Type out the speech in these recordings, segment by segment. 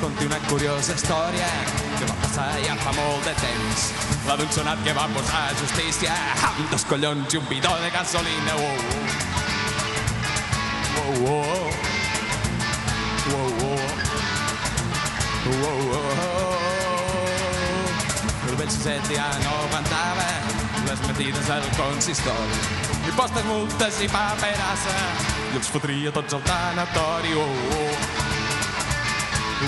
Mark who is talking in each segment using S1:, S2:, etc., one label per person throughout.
S1: explicar-te una curiosa història que va passar ja fa molt de temps. La d'un sonat que va posar justícia amb dos collons i un bidó de gasolina. Oh, oh. Oh, oh. Oh, oh. El vell Suset ja no aguantava les metides al consistori. I postes multes i paperassa i els fotria tots al tanatori. Oh, oh. I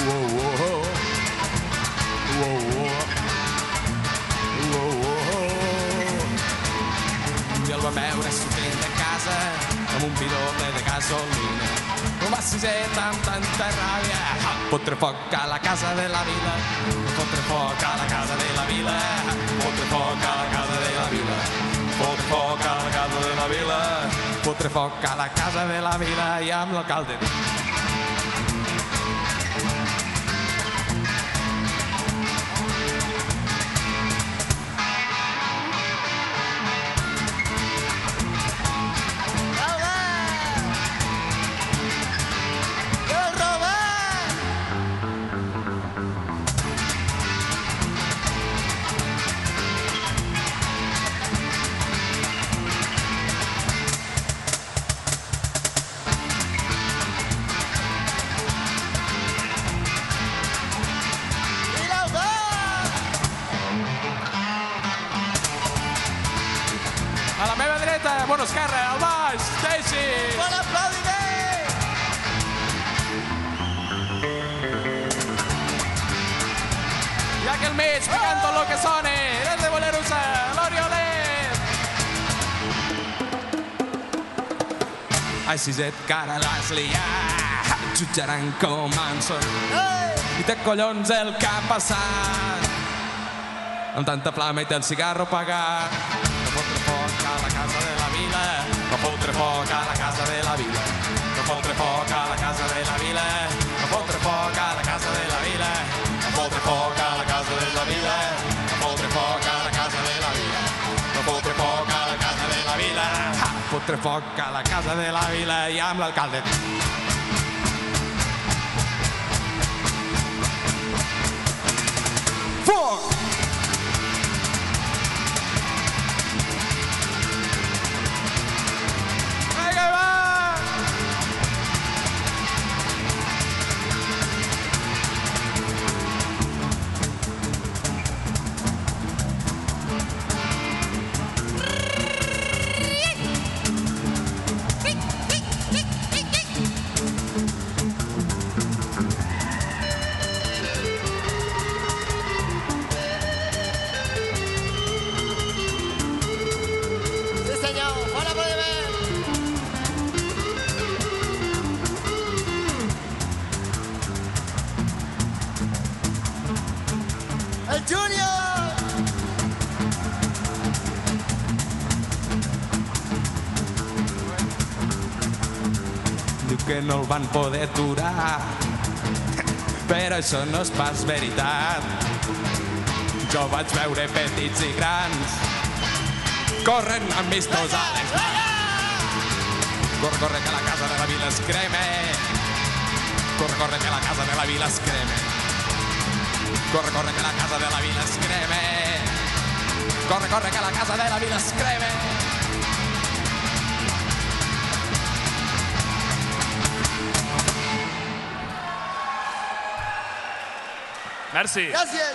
S1: el va veure sortint de casa amb un bidó ple de gasolina. No va siset amb tanta ràbia, fotre foc a la casa de la vila, fotre foc a la casa de la vila, fotre foc a la casa de la vila, fotre foc a la casa de la vila, fotre foc a la casa de la vila i amb l'alcalde. Bueno, esquerra, al baix, Stacy.
S2: Bon aplaudiment!
S1: I aquí al mig, picant tot lo que sone, des de Bolerusa, l'Oriolet. Ai, siset, cara l'has liat, et jutjaran com Manson. I té collons el que ha passat. Amb tanta flama i té el cigarro pagat. A la casa de la vila, no fotre foc a la casa de la vila. No fotre foc a la casa de la vila, no fotre foc a la casa de la vila. No fotre foc a la casa de la vila, no fotre foc a la casa de la vila. No fotre foc a la casa de la vila. Fotre foc a la casa de la vila i amb l'alcalde.
S2: El Júnior!
S1: Diu que no el van poder aturar, però això no és pas veritat. Jo vaig veure petits i grans corren amb mistos a les mans. Corre, corre, que la casa de la vila es creme. Corre, corre, que la casa de la vila es creme. Corre, corre, que la casa de la vida escribe. Corre, corre, que la casa de la vida escribe.
S3: Merci.
S2: Gracias.